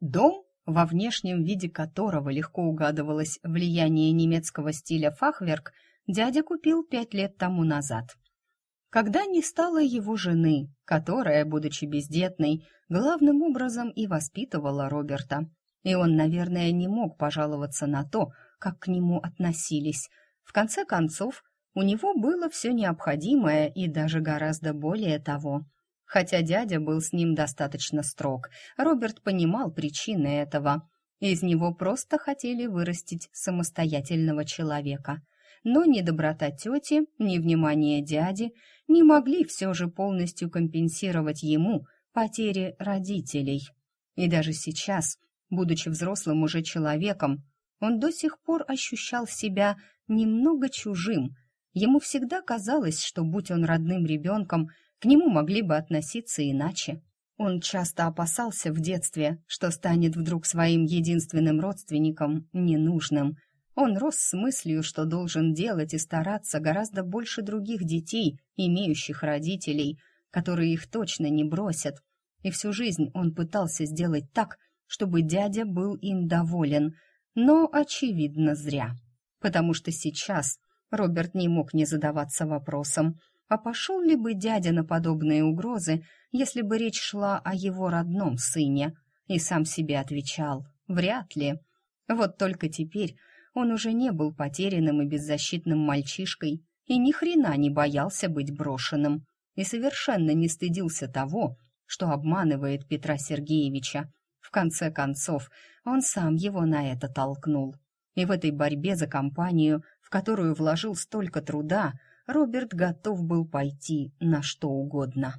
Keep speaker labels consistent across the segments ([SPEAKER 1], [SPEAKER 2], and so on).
[SPEAKER 1] Дом, во внешнем виде которого легко угадывалось влияние немецкого стиля фахверк, дядя купил пять лет тому назад. Когда не стало его жены, которая, будучи бездетной, главным образом и воспитывала Роберта, и он, наверное, не мог пожаловаться на то, как к нему относились. В конце концов, у него было все необходимое и даже гораздо более того – Хотя дядя был с ним достаточно строг, Роберт понимал причины этого. Из него просто хотели вырастить самостоятельного человека. Но ни доброта тети, ни внимание дяди не могли все же полностью компенсировать ему потери родителей. И даже сейчас, будучи взрослым уже человеком, он до сих пор ощущал себя немного чужим. Ему всегда казалось, что, будь он родным ребенком, к нему могли бы относиться иначе. Он часто опасался в детстве, что станет вдруг своим единственным родственником ненужным. Он рос с мыслью, что должен делать и стараться гораздо больше других детей, имеющих родителей, которые их точно не бросят. И всю жизнь он пытался сделать так, чтобы дядя был им доволен, но, очевидно, зря. Потому что сейчас Роберт не мог не задаваться вопросом, а пошел ли бы дядя на подобные угрозы, если бы речь шла о его родном сыне? И сам себе отвечал «вряд ли». Вот только теперь он уже не был потерянным и беззащитным мальчишкой и ни хрена не боялся быть брошенным и совершенно не стыдился того, что обманывает Петра Сергеевича. В конце концов, он сам его на это толкнул. И в этой борьбе за компанию, в которую вложил столько труда, Роберт готов был пойти на что угодно.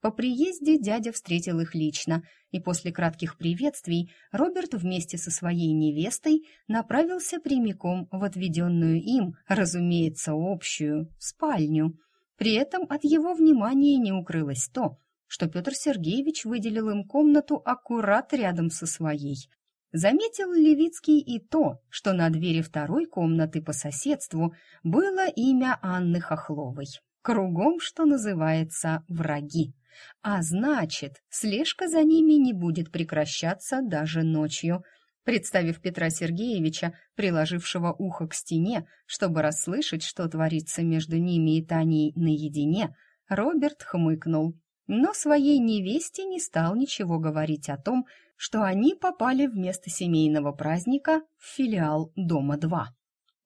[SPEAKER 1] По приезде дядя встретил их лично, и после кратких приветствий Роберт вместе со своей невестой направился прямиком в отведенную им, разумеется, общую спальню. При этом от его внимания не укрылось то, что Петр Сергеевич выделил им комнату аккурат рядом со своей, Заметил Левицкий и то, что на двери второй комнаты по соседству было имя Анны Хохловой. Кругом, что называется, враги. А значит, слежка за ними не будет прекращаться даже ночью. Представив Петра Сергеевича, приложившего ухо к стене, чтобы расслышать, что творится между ними и Таней наедине, Роберт хмыкнул. Но своей невесте не стал ничего говорить о том, что они попали вместо семейного праздника в филиал Дома-2.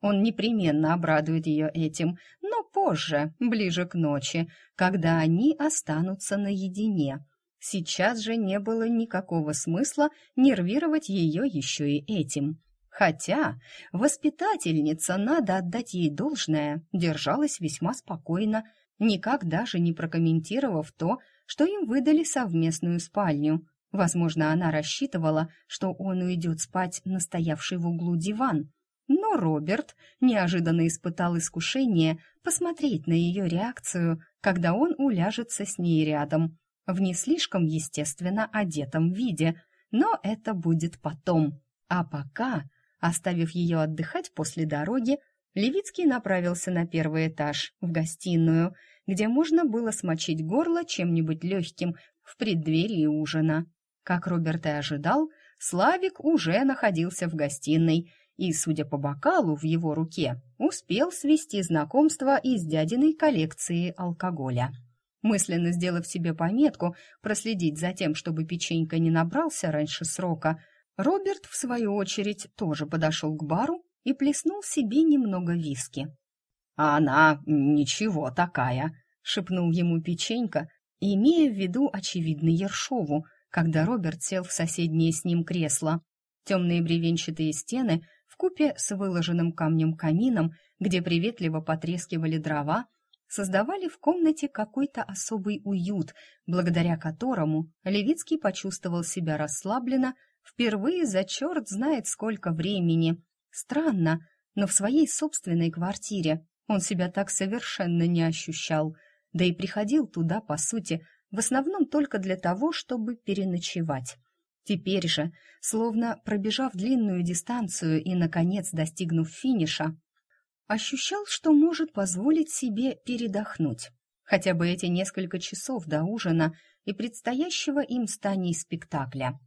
[SPEAKER 1] Он непременно обрадует ее этим, но позже, ближе к ночи, когда они останутся наедине. Сейчас же не было никакого смысла нервировать ее еще и этим. Хотя воспитательница, надо отдать ей должное, держалась весьма спокойно, никак даже не прокомментировав то, что им выдали совместную спальню. Возможно, она рассчитывала, что он уйдет спать на стоявший в углу диван. Но Роберт неожиданно испытал искушение посмотреть на ее реакцию, когда он уляжется с ней рядом, в не слишком естественно одетом виде, но это будет потом. А пока, оставив ее отдыхать после дороги, Левицкий направился на первый этаж, в гостиную, где можно было смочить горло чем-нибудь легким в преддверии ужина. Как Роберт и ожидал, Славик уже находился в гостиной и, судя по бокалу в его руке, успел свести знакомство из дядиной коллекции алкоголя. Мысленно сделав себе пометку проследить за тем, чтобы печенька не набрался раньше срока, Роберт, в свою очередь, тоже подошел к бару и плеснул себе немного виски. «А она ничего такая», — шепнул ему печенька, имея в виду, очевидно, Ершову, когда Роберт сел в соседнее с ним кресло. Темные бревенчатые стены в купе с выложенным камнем камином, где приветливо потрескивали дрова, создавали в комнате какой-то особый уют, благодаря которому Левицкий почувствовал себя расслабленно впервые за черт знает сколько времени. Странно, но в своей собственной квартире он себя так совершенно не ощущал, да и приходил туда, по сути, в основном только для того, чтобы переночевать. Теперь же, словно пробежав длинную дистанцию и, наконец, достигнув финиша, ощущал, что может позволить себе передохнуть. Хотя бы эти несколько часов до ужина и предстоящего им станей спектакля.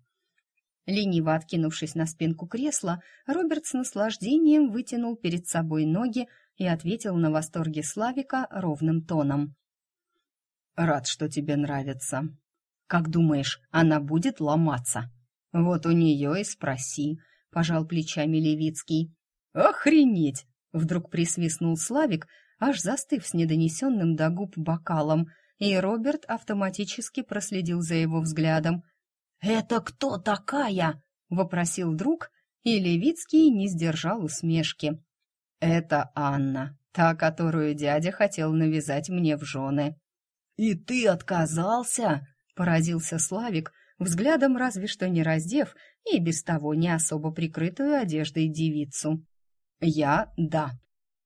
[SPEAKER 1] Лениво откинувшись на спинку кресла, Роберт с наслаждением вытянул перед собой ноги и ответил на восторге Славика ровным тоном. «Рад, что тебе нравится. Как думаешь, она будет ломаться?» «Вот у нее и спроси», — пожал плечами Левицкий. «Охренеть!» — вдруг присвистнул Славик, аж застыв с недонесенным до губ бокалом, и Роберт автоматически проследил за его взглядом. «Это кто такая?» — вопросил друг, и Левицкий не сдержал усмешки. «Это Анна, та, которую дядя хотел навязать мне в жены». «И ты отказался?» — поразился Славик, взглядом разве что не раздев и без того не особо прикрытую одеждой девицу. «Я — да».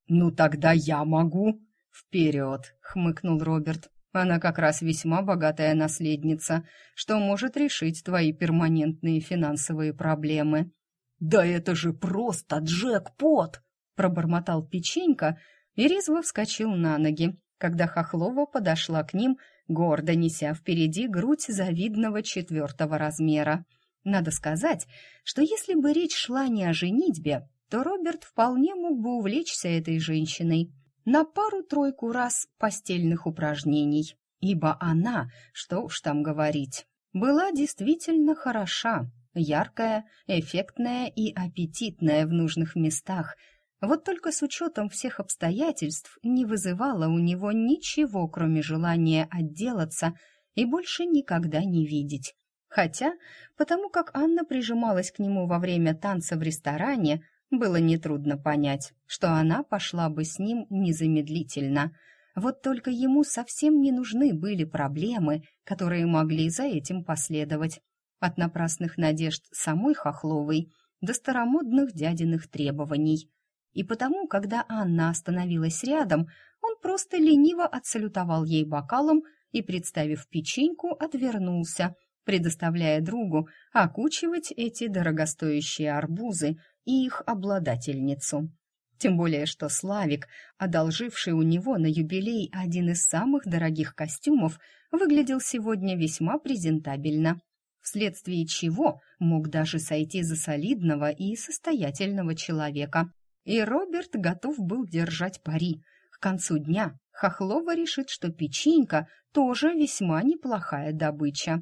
[SPEAKER 1] «Ну тогда я могу». «Вперед!» — хмыкнул Роберт. «Она как раз весьма богатая наследница, что может решить твои перманентные финансовые проблемы».
[SPEAKER 2] «Да это же просто джекпот!» — пробормотал печенька и резво вскочил на ноги, когда Хохлова подошла к ним, гордо неся впереди грудь завидного четвертого размера. Надо сказать, что если бы речь шла не о женитьбе, то Роберт вполне мог бы увлечься этой женщиной на пару-тройку раз постельных упражнений, ибо она, что уж там говорить, была действительно хороша, яркая, эффектная и аппетитная в нужных местах. Вот только с учетом всех обстоятельств не вызывала у него ничего, кроме желания отделаться и больше никогда не видеть. Хотя, потому как Анна прижималась к нему во время танца в ресторане, было нетрудно понять, что она пошла бы с ним незамедлительно. Вот только ему совсем не нужны были проблемы, которые могли за этим последовать. От напрасных надежд самой Хохловой до старомодных дядиных требований. И потому, когда Анна остановилась рядом, он просто лениво отсалютовал ей бокалом и, представив печеньку, отвернулся, предоставляя другу окучивать эти дорогостоящие арбузы и их обладательницу. Тем более, что Славик, одолживший у него на юбилей один из самых дорогих костюмов, выглядел сегодня весьма презентабельно, вследствие чего мог даже сойти за солидного и состоятельного человека. И Роберт готов был держать пари. К концу дня Хохлова решит, что печенька тоже весьма неплохая добыча.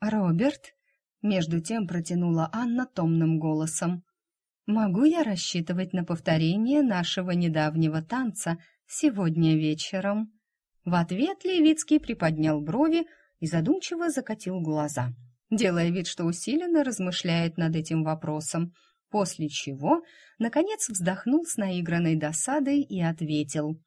[SPEAKER 2] «Роберт?» — между тем протянула Анна томным голосом. Могу я рассчитывать на повторение нашего недавнего танца сегодня вечером? В ответ Левицкий приподнял брови и задумчиво закатил глаза, делая вид, что усиленно размышляет над этим вопросом, после чего, наконец, вздохнул с наигранной досадой и ответил.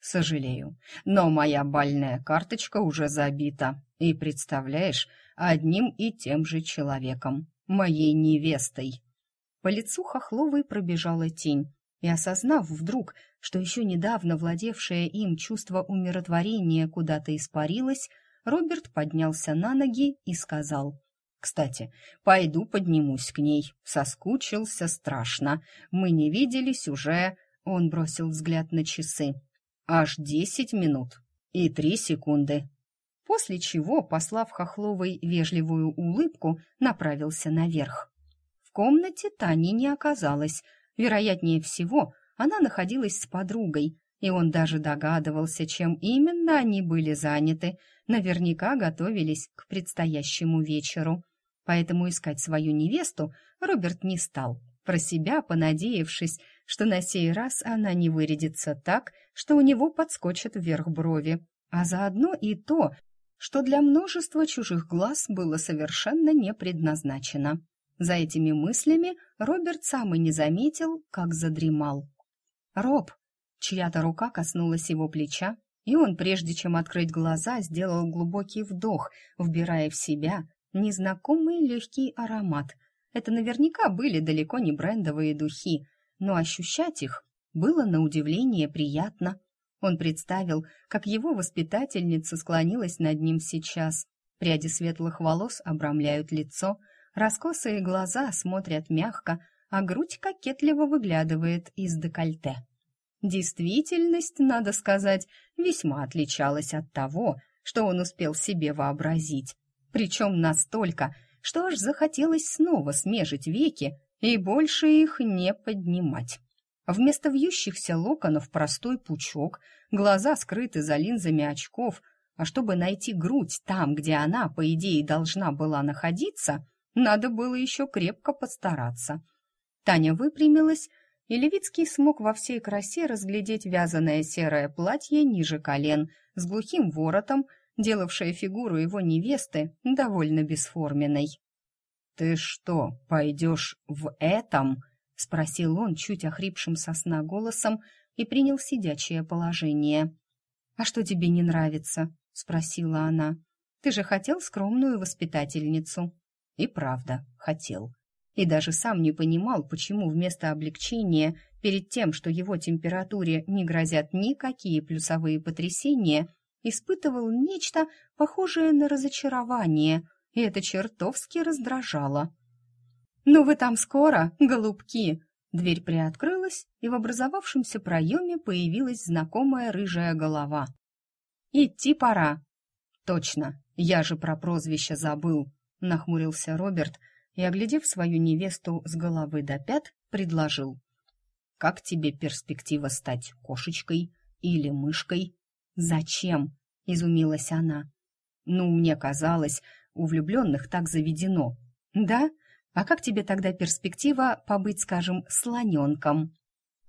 [SPEAKER 2] «Сожалею, но моя бальная карточка уже забита, и, представляешь, одним и тем же человеком, моей невестой». По лицу Хохловой пробежала тень, и, осознав вдруг, что еще недавно владевшее им чувство умиротворения куда-то испарилось, Роберт поднялся на ноги и сказал, «Кстати, пойду поднимусь к ней. Соскучился страшно. Мы не виделись уже...» Он бросил взгляд на часы. «Аж десять минут и три секунды». После чего, послав Хохловой вежливую улыбку, направился наверх комнате Тани не оказалось. Вероятнее всего, она находилась с подругой, и он даже догадывался, чем именно они были заняты. Наверняка готовились к предстоящему вечеру. Поэтому искать свою невесту Роберт не стал, про себя понадеявшись, что на сей раз она не вырядится так, что у него подскочат вверх брови, а заодно и то, что для множества чужих глаз было совершенно не предназначено. За этими мыслями Роберт сам и не заметил, как задремал. «Роб!» Чья-то рука коснулась его плеча, и он, прежде чем открыть глаза, сделал глубокий вдох, вбирая в себя незнакомый легкий аромат. Это наверняка были далеко не брендовые духи, но ощущать их было на удивление приятно. Он представил, как его воспитательница склонилась над ним сейчас. Пряди светлых волос обрамляют лицо — Раскосые глаза смотрят мягко, а грудь кокетливо выглядывает из декольте. Действительность, надо сказать, весьма отличалась от того, что он успел себе вообразить. Причем настолько,
[SPEAKER 1] что аж захотелось снова смежить веки и больше их не поднимать. Вместо вьющихся локонов простой пучок, глаза скрыты за линзами очков, а чтобы найти грудь там, где она, по идее, должна была находиться, надо было еще крепко постараться. Таня выпрямилась, и Левицкий смог во всей красе разглядеть вязаное серое платье ниже колен с глухим воротом, делавшее фигуру его невесты довольно бесформенной. «Ты что, пойдешь в этом?» — спросил он чуть охрипшим сосна голосом и принял сидячее положение. «А что тебе не нравится?» — спросила она. «Ты же хотел скромную воспитательницу». И правда, хотел. И даже сам не понимал, почему вместо облегчения, перед тем, что его температуре не грозят никакие плюсовые потрясения, испытывал нечто похожее на разочарование, и это чертовски раздражало. «Ну вы там скоро, голубки!» Дверь приоткрылась, и в образовавшемся проеме появилась знакомая рыжая голова. «Идти пора!» «Точно, я же про прозвище забыл!» — нахмурился Роберт и, оглядев свою невесту с головы до пят, предложил. «Как тебе перспектива стать кошечкой или мышкой?» «Зачем?» — изумилась она. «Ну, мне казалось, у влюбленных так заведено». «Да? А как тебе тогда перспектива побыть, скажем, слоненком?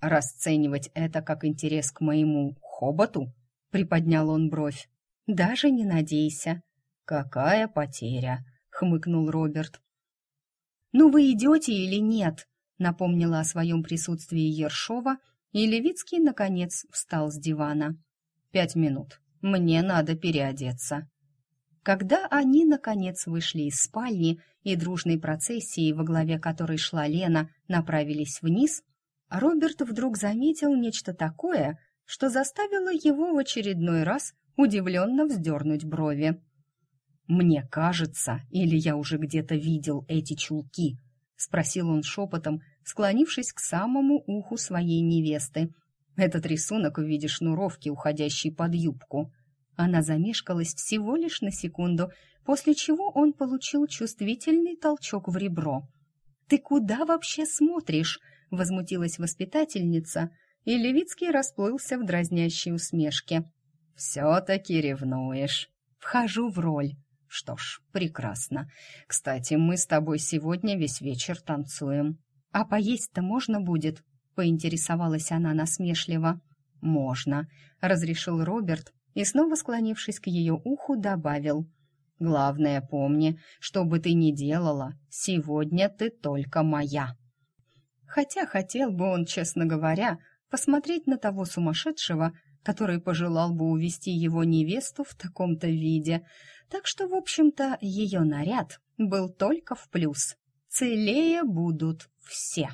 [SPEAKER 1] Расценивать это как интерес к моему хоботу? Приподнял он бровь. Даже не надейся. Какая потеря, хмыкнул Роберт. Ну вы идете или нет? Напомнила о своем присутствии Ершова, и Левицкий, наконец, встал с дивана. «Пять минут. Мне надо переодеться». Когда они, наконец, вышли из спальни и дружной процессией, во главе которой шла Лена, направились вниз, Роберт вдруг заметил нечто такое, что заставило его в очередной раз удивленно вздернуть брови. «Мне кажется, или я уже где-то видел эти чулки?» — спросил он шепотом, склонившись к самому уху своей невесты. «Этот рисунок в виде шнуровки, уходящей под юбку». Она замешкалась всего лишь на секунду, после чего он получил чувствительный толчок в ребро. «Ты куда вообще смотришь?» — возмутилась воспитательница, и Левицкий расплылся в дразнящей усмешке. «Все-таки ревнуешь. Вхожу в роль. Что ж, прекрасно. Кстати, мы с тобой сегодня весь вечер танцуем. А поесть-то можно будет?» — поинтересовалась она насмешливо. «Можно», — разрешил Роберт, и снова склонившись к ее уху, добавил. «Главное, помни, что бы ты ни делала, сегодня ты только моя». Хотя хотел бы он, честно говоря, посмотреть на того сумасшедшего, который пожелал бы увести его невесту в таком-то виде. Так что, в общем-то, ее наряд был только в плюс. Целее будут все.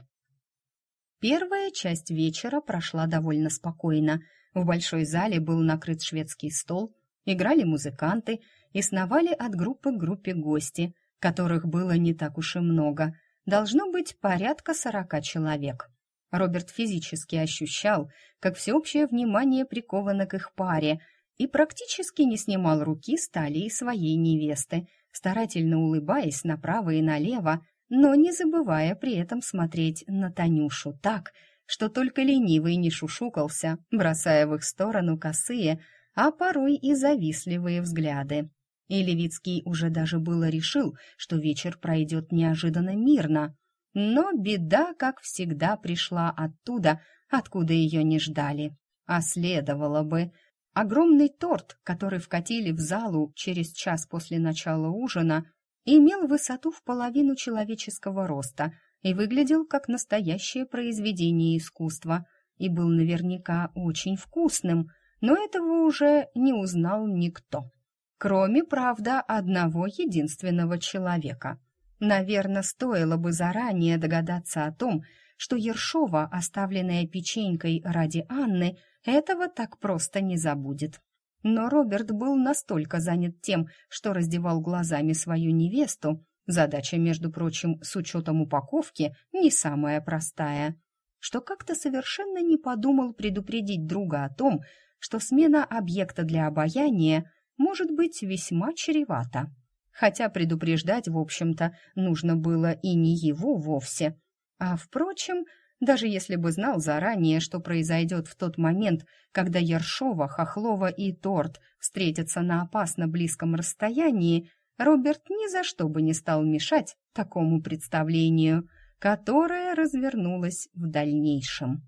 [SPEAKER 1] Первая часть вечера прошла довольно спокойно – в большой зале был накрыт шведский стол, играли музыканты и сновали от группы к группе гости, которых было не так уж и много. Должно быть порядка сорока человек. Роберт физически ощущал, как всеобщее внимание приковано к их паре, и практически не снимал руки с талии своей невесты, старательно улыбаясь направо и налево, но не забывая при этом смотреть на Танюшу так, что только ленивый не шушукался, бросая в их сторону косые, а порой и завистливые взгляды. И Левицкий уже даже было решил, что вечер пройдет неожиданно мирно. Но беда, как всегда, пришла оттуда, откуда ее не ждали. А следовало бы. Огромный торт, который вкатили в залу через час после начала ужина, имел высоту в половину человеческого роста — и выглядел как настоящее произведение искусства и был наверняка очень вкусным, но этого уже не узнал никто. Кроме, правда, одного единственного человека. Наверное, стоило бы заранее догадаться о том, что Ершова, оставленная печенькой ради Анны, этого так просто не забудет. Но Роберт был настолько занят тем, что раздевал глазами свою невесту, Задача, между прочим, с учетом упаковки, не самая простая. Что как-то совершенно не подумал предупредить друга о том, что смена объекта для обаяния может быть весьма чревата. хотя предупреждать, в общем-то, нужно было и не его вовсе. А, впрочем, даже если бы знал заранее, что произойдет в тот момент, когда Ершова, Хохлова и Торт встретятся на опасно близком расстоянии, Роберт ни за что бы не стал мешать такому представлению, которое развернулось в дальнейшем.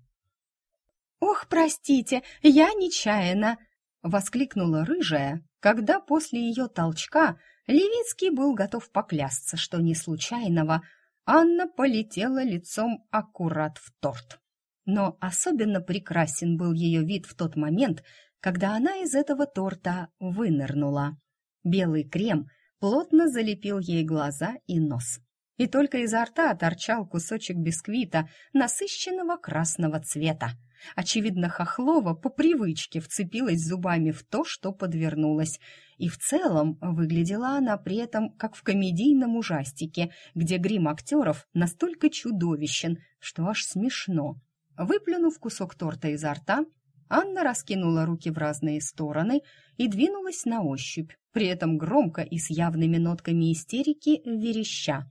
[SPEAKER 1] «Ох, простите, я нечаянно!» — воскликнула рыжая, когда после ее толчка Левицкий был готов поклясться, что не случайного Анна полетела лицом аккурат в торт. Но особенно прекрасен был ее вид в тот момент, когда она из этого торта вынырнула. Белый крем плотно залепил ей глаза и нос. И только изо рта торчал кусочек бисквита насыщенного красного цвета. Очевидно, Хохлова по привычке вцепилась зубами в то, что подвернулось. И в целом выглядела она при этом как в комедийном ужастике, где грим актеров настолько чудовищен, что аж смешно. Выплюнув кусок торта изо рта, Анна раскинула руки в разные стороны и двинулась на ощупь, при этом громко и с явными нотками истерики вереща.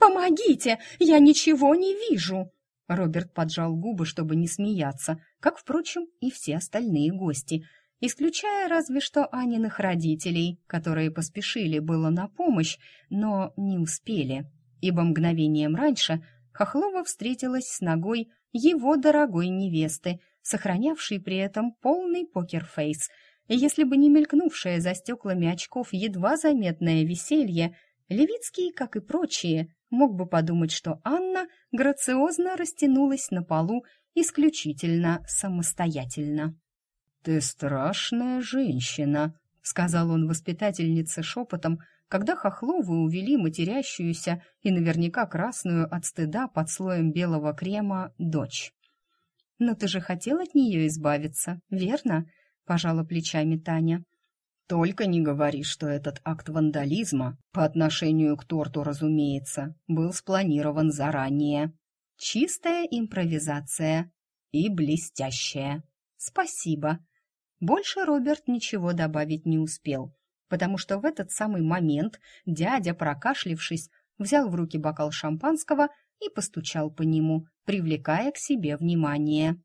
[SPEAKER 1] «Помогите! Я ничего не вижу!» Роберт поджал губы, чтобы не смеяться, как, впрочем, и все остальные гости, исключая разве что Аниных родителей, которые поспешили было на помощь, но не успели, ибо мгновением раньше Хохлова встретилась с ногой его дорогой невесты, сохранявшей при этом полный покерфейс, если бы не мелькнувшее за стеклами очков едва заметное веселье, Левицкий, как и прочие, мог бы подумать, что Анна грациозно растянулась на полу исключительно самостоятельно. «Ты страшная женщина», — сказал он воспитательнице шепотом, когда Хохлову увели матерящуюся и наверняка красную от стыда под слоем белого крема дочь. «Но ты же хотел от нее избавиться, верно?» — пожала плечами Таня. Только не говори, что этот акт вандализма, по отношению к торту, разумеется, был спланирован заранее. Чистая импровизация и блестящая. Спасибо. Больше Роберт ничего добавить не успел, потому что в этот самый момент дядя, прокашлившись, взял в руки бокал шампанского и постучал по нему, привлекая к себе внимание.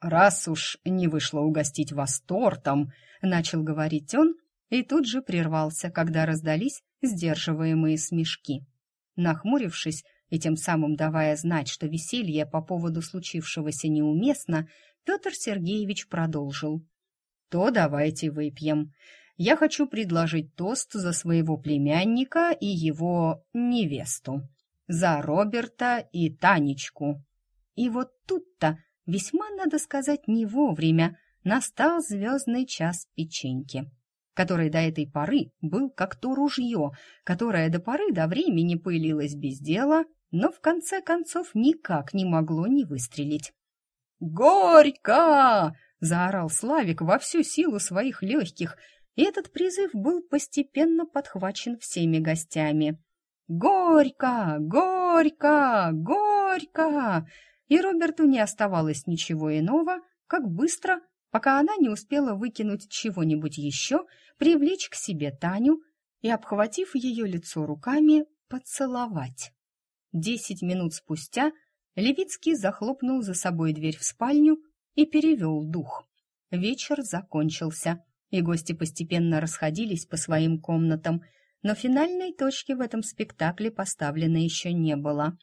[SPEAKER 1] «Раз уж не вышло угостить вас тортом», — начал говорить он, и тут же прервался, когда раздались сдерживаемые смешки. Нахмурившись и тем самым давая знать, что веселье по поводу случившегося неуместно, Петр Сергеевич продолжил. «То давайте выпьем. Я хочу предложить тост за своего племянника и его невесту, за Роберта и Танечку». И вот тут-то весьма, надо сказать, не вовремя настал звездный час печеньки, который до этой поры был как то ружье, которое до поры до времени пылилось без дела, но в конце концов никак не могло не выстрелить. «Горько!» — заорал Славик во всю силу своих легких, и этот призыв был постепенно подхвачен всеми гостями. «Горько! Горько! Горько!» И Роберту не оставалось ничего иного, как быстро, пока она не успела выкинуть чего-нибудь еще, привлечь к себе Таню и, обхватив ее лицо руками, поцеловать. Десять минут спустя Левицкий захлопнул за собой дверь в спальню и перевел дух. Вечер закончился, и гости постепенно расходились по своим комнатам, но финальной точки в этом спектакле поставлено еще не было.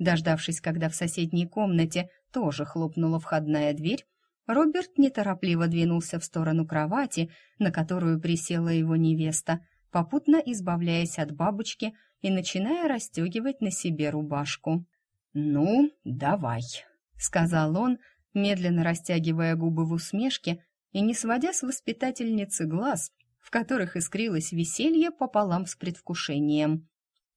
[SPEAKER 1] Дождавшись, когда в соседней комнате тоже хлопнула входная дверь, Роберт неторопливо двинулся в сторону кровати, на которую присела его невеста, попутно избавляясь от бабочки и начиная расстегивать на себе рубашку. «Ну, давай», — сказал он, медленно растягивая губы в усмешке и не сводя с воспитательницы глаз, в которых искрилось веселье пополам с предвкушением.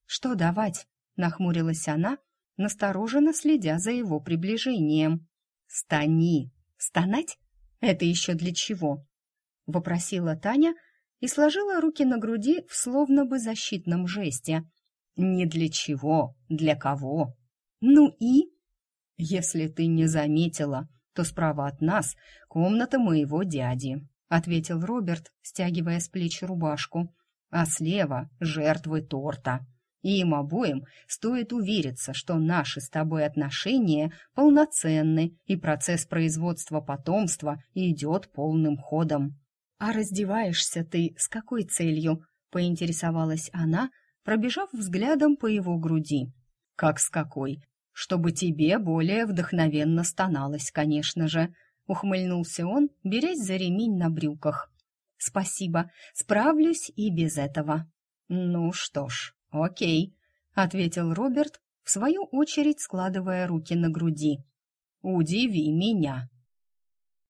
[SPEAKER 1] «Что давать?» — нахмурилась она, настороженно следя за его приближением. «Стани! Стонать? Это еще для чего?» — вопросила Таня и сложила руки на груди в словно бы защитном жесте. «Не для чего, для кого?» «Ну и?» «Если ты не заметила, то справа от нас комната моего дяди», — ответил Роберт, стягивая с плеч рубашку. а слева — жертвы торта. И им обоим стоит увериться, что наши с тобой отношения полноценны, и процесс производства потомства идет полным ходом.
[SPEAKER 2] «А раздеваешься ты с какой целью?» — поинтересовалась она, пробежав взглядом по его груди.
[SPEAKER 1] «Как с какой? Чтобы тебе более вдохновенно стоналось, конечно же», — ухмыльнулся он, берясь за ремень на брюках.
[SPEAKER 2] «Спасибо, справлюсь и без этого».
[SPEAKER 1] «Ну что ж, окей», — ответил Роберт, в свою очередь складывая руки на груди. «Удиви меня».